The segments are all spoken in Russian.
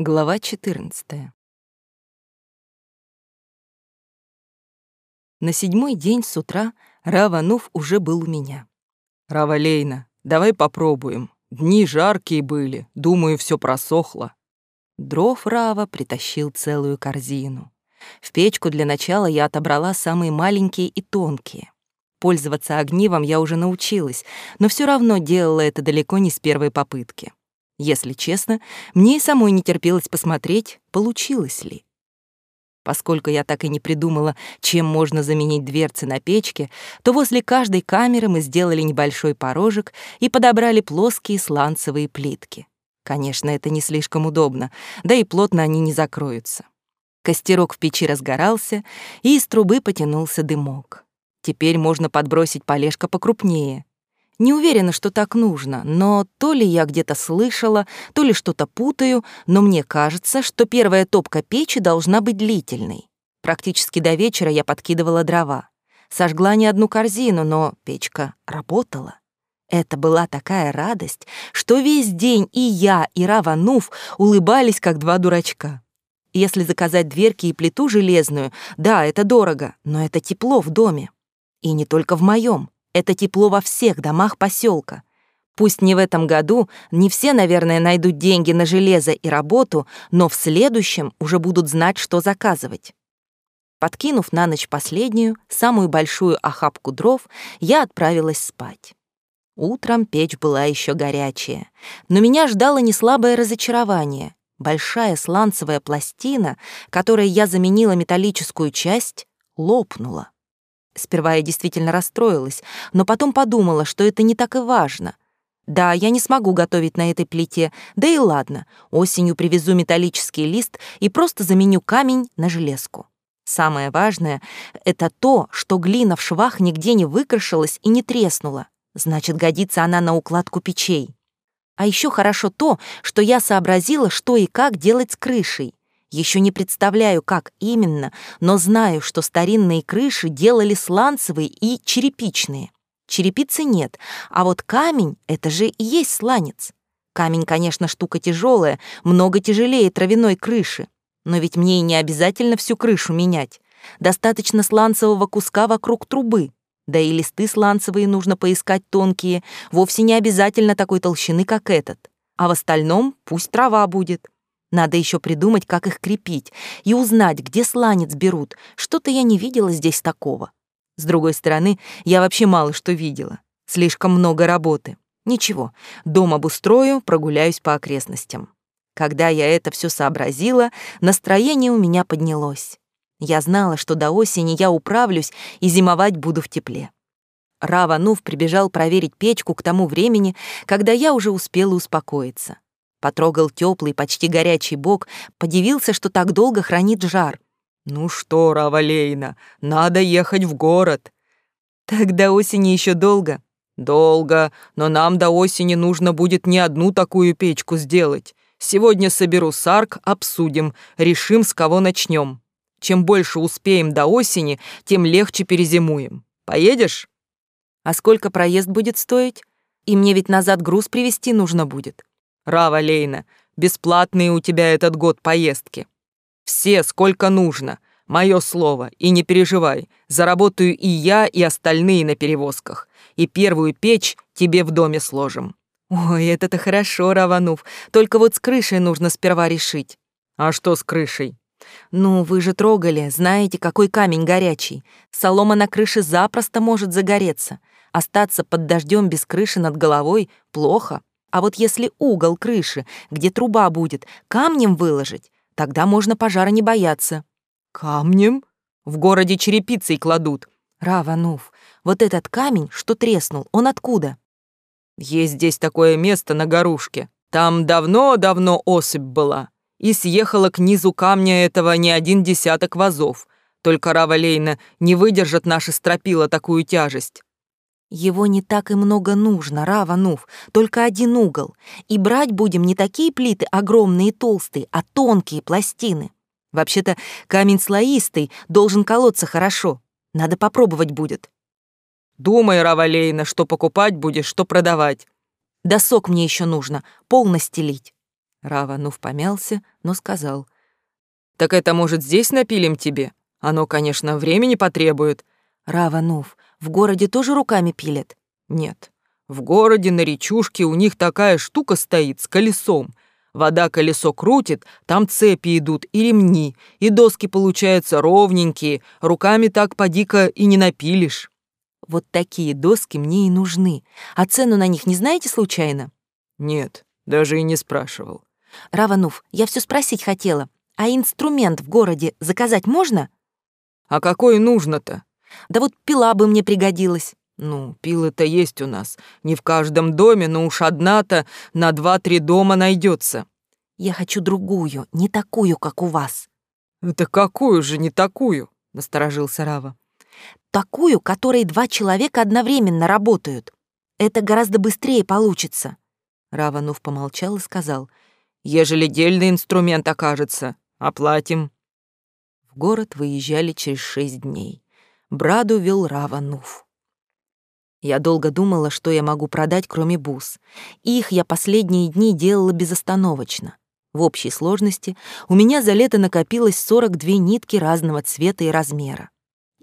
Глава 14. На седьмой день с утра Раванув уже был у меня. «Рава Лейна, давай попробуем. Дни жаркие были, думаю, все просохло». Дров Рава притащил целую корзину. В печку для начала я отобрала самые маленькие и тонкие. Пользоваться огнивом я уже научилась, но все равно делала это далеко не с первой попытки. Если честно, мне и самой не терпелось посмотреть, получилось ли. Поскольку я так и не придумала, чем можно заменить дверцы на печке, то возле каждой камеры мы сделали небольшой порожек и подобрали плоские сланцевые плитки. Конечно, это не слишком удобно, да и плотно они не закроются. Костерок в печи разгорался, и из трубы потянулся дымок. Теперь можно подбросить полежка покрупнее. Не уверена, что так нужно, но то ли я где-то слышала, то ли что-то путаю, но мне кажется, что первая топка печи должна быть длительной. Практически до вечера я подкидывала дрова. Сожгла не одну корзину, но печка работала. Это была такая радость, что весь день и я, и Раванув улыбались, как два дурачка. Если заказать дверки и плиту железную, да, это дорого, но это тепло в доме. И не только в моем. Это тепло во всех домах поселка. Пусть не в этом году, не все, наверное, найдут деньги на железо и работу, но в следующем уже будут знать, что заказывать. Подкинув на ночь последнюю, самую большую охапку дров, я отправилась спать. Утром печь была еще горячая, но меня ждало неслабое разочарование. Большая сланцевая пластина, которой я заменила металлическую часть, лопнула. Сперва я действительно расстроилась, но потом подумала, что это не так и важно. Да, я не смогу готовить на этой плите, да и ладно, осенью привезу металлический лист и просто заменю камень на железку. Самое важное — это то, что глина в швах нигде не выкрашилась и не треснула. Значит, годится она на укладку печей. А еще хорошо то, что я сообразила, что и как делать с крышей. Еще не представляю, как именно, но знаю, что старинные крыши делали сланцевые и черепичные. Черепицы нет, а вот камень — это же и есть сланец. Камень, конечно, штука тяжелая, много тяжелее травяной крыши. Но ведь мне и не обязательно всю крышу менять. Достаточно сланцевого куска вокруг трубы. Да и листы сланцевые нужно поискать тонкие, вовсе не обязательно такой толщины, как этот. А в остальном пусть трава будет. Надо еще придумать, как их крепить, и узнать, где сланец берут. Что-то я не видела здесь такого. С другой стороны, я вообще мало что видела. Слишком много работы. Ничего, дом обустрою, прогуляюсь по окрестностям. Когда я это все сообразила, настроение у меня поднялось. Я знала, что до осени я управлюсь и зимовать буду в тепле. Раванув прибежал проверить печку к тому времени, когда я уже успела успокоиться. Потрогал теплый, почти горячий бок, подивился, что так долго хранит жар. «Ну что, Равалейна, надо ехать в город». «Так до осени еще долго». «Долго, но нам до осени нужно будет не одну такую печку сделать. Сегодня соберу сарк, обсудим, решим, с кого начнем. Чем больше успеем до осени, тем легче перезимуем. Поедешь?» «А сколько проезд будет стоить? И мне ведь назад груз привезти нужно будет». Рава Лейна, бесплатные у тебя этот год поездки. Все, сколько нужно. Мое слово, и не переживай, заработаю и я, и остальные на перевозках. И первую печь тебе в доме сложим». «Ой, это-то хорошо, Раванув. Только вот с крышей нужно сперва решить». «А что с крышей?» «Ну, вы же трогали, знаете, какой камень горячий. Солома на крыше запросто может загореться. Остаться под дождем без крыши над головой — плохо. А вот если угол крыши, где труба будет, камнем выложить, тогда можно пожара не бояться. Камнем? В городе черепицей кладут. Раванув, вот этот камень, что треснул, он откуда? Есть здесь такое место на горушке. Там давно-давно осыпь была. И съехала к низу камня этого не один десяток вазов. Только Равалейна не выдержат наши стропила такую тяжесть. Его не так и много нужно, Раванув, только один угол. И брать будем не такие плиты огромные и толстые, а тонкие пластины. Вообще-то камень слоистый, должен колоться хорошо. Надо попробовать будет. Думай, Равалейна, что покупать будешь, что продавать. Да сок мне еще нужно, пол настелить. Раванув помялся, но сказал. «Так это, может, здесь напилим тебе? Оно, конечно, времени потребует». «Раванув, в городе тоже руками пилят?» «Нет. В городе на речушке у них такая штука стоит с колесом. Вода колесо крутит, там цепи идут и ремни, и доски получаются ровненькие, руками так поди-ка и не напилишь». «Вот такие доски мне и нужны. А цену на них не знаете случайно?» «Нет, даже и не спрашивал. Раванув, я все спросить хотела. А инструмент в городе заказать можно? А какой нужно-то? Да вот пила бы мне пригодилась. Ну, пилы-то есть у нас. Не в каждом доме, но уж одна-то на два-три дома найдется. Я хочу другую, не такую, как у вас. Это какую же не такую? Насторожился Рава. Такую, которой два человека одновременно работают. Это гораздо быстрее получится. Раванув помолчал и сказал, «Ежели дельный инструмент окажется, оплатим». В город выезжали через шесть дней. Браду вел Раванув. Я долго думала, что я могу продать, кроме бус. Их я последние дни делала безостановочно. В общей сложности у меня за лето накопилось 42 нитки разного цвета и размера.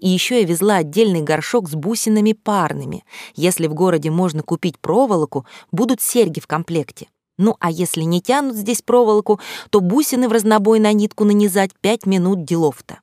И еще я везла отдельный горшок с бусинами парными. Если в городе можно купить проволоку, будут серьги в комплекте. Ну, а если не тянут здесь проволоку, то бусины в разнобой на нитку нанизать пять минут делов-то.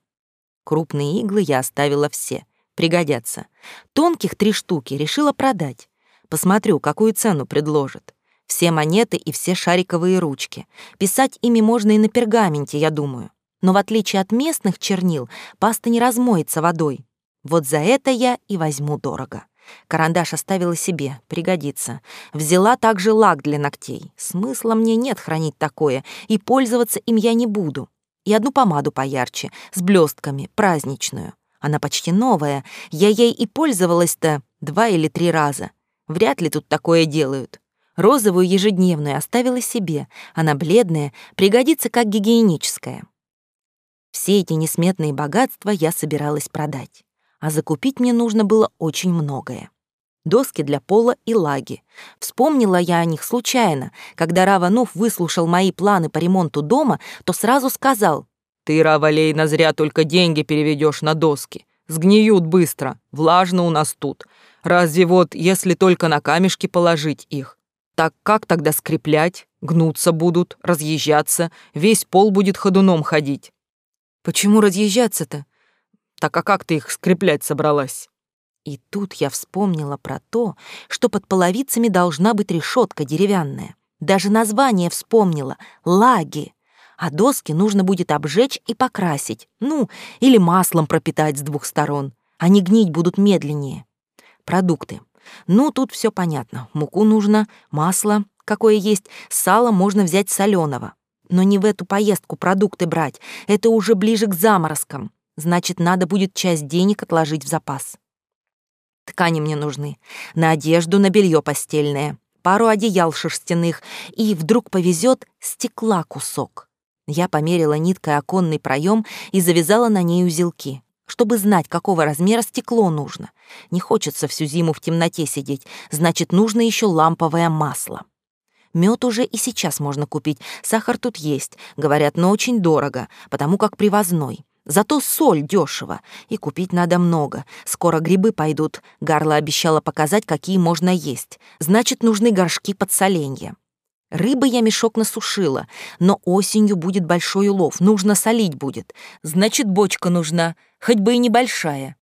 Крупные иглы я оставила все. Пригодятся. Тонких три штуки решила продать. Посмотрю, какую цену предложат. Все монеты и все шариковые ручки. Писать ими можно и на пергаменте, я думаю но в отличие от местных чернил, паста не размоется водой. Вот за это я и возьму дорого. Карандаш оставила себе, пригодится. Взяла также лак для ногтей. Смысла мне нет хранить такое, и пользоваться им я не буду. И одну помаду поярче, с блестками, праздничную. Она почти новая, я ей и пользовалась-то два или три раза. Вряд ли тут такое делают. Розовую ежедневную оставила себе, она бледная, пригодится как гигиеническая. Все эти несметные богатства я собиралась продать, а закупить мне нужно было очень многое. Доски для пола и лаги. Вспомнила я о них случайно. Когда Раванов выслушал мои планы по ремонту дома, то сразу сказал, «Ты, Равалейна, зря только деньги переведешь на доски. Сгниют быстро, влажно у нас тут. Разве вот, если только на камешки положить их? Так как тогда скреплять? Гнуться будут, разъезжаться, весь пол будет ходуном ходить. Почему разъезжаться-то? Так а как ты их скреплять собралась? И тут я вспомнила про то, что под половицами должна быть решетка деревянная. Даже название вспомнила — лаги. А доски нужно будет обжечь и покрасить, ну, или маслом пропитать с двух сторон. Они гнить будут медленнее. Продукты. Ну, тут все понятно. Муку нужно, масло, какое есть, сало можно взять соленого. Но не в эту поездку продукты брать, это уже ближе к заморозкам. Значит, надо будет часть денег отложить в запас. Ткани мне нужны. На одежду, на белье постельное, пару одеял шерстяных, и вдруг повезет стекла кусок. Я померила ниткой оконный проем и завязала на ней узелки, чтобы знать, какого размера стекло нужно. Не хочется всю зиму в темноте сидеть, значит, нужно еще ламповое масло. Мед уже и сейчас можно купить, сахар тут есть, говорят, но очень дорого, потому как привозной. Зато соль дешево, и купить надо много. Скоро грибы пойдут. Гарла обещала показать, какие можно есть. Значит, нужны горшки под соленье. Рыбы я мешок насушила, но осенью будет большой улов, нужно солить будет. Значит, бочка нужна, хоть бы и небольшая.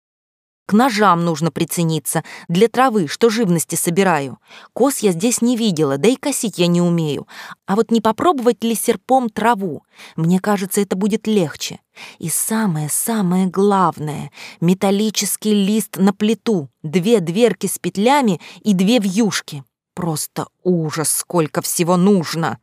К ножам нужно прицениться, для травы, что живности собираю. Кос я здесь не видела, да и косить я не умею. А вот не попробовать ли серпом траву? Мне кажется, это будет легче. И самое-самое главное — металлический лист на плиту, две дверки с петлями и две вьюшки. Просто ужас, сколько всего нужно!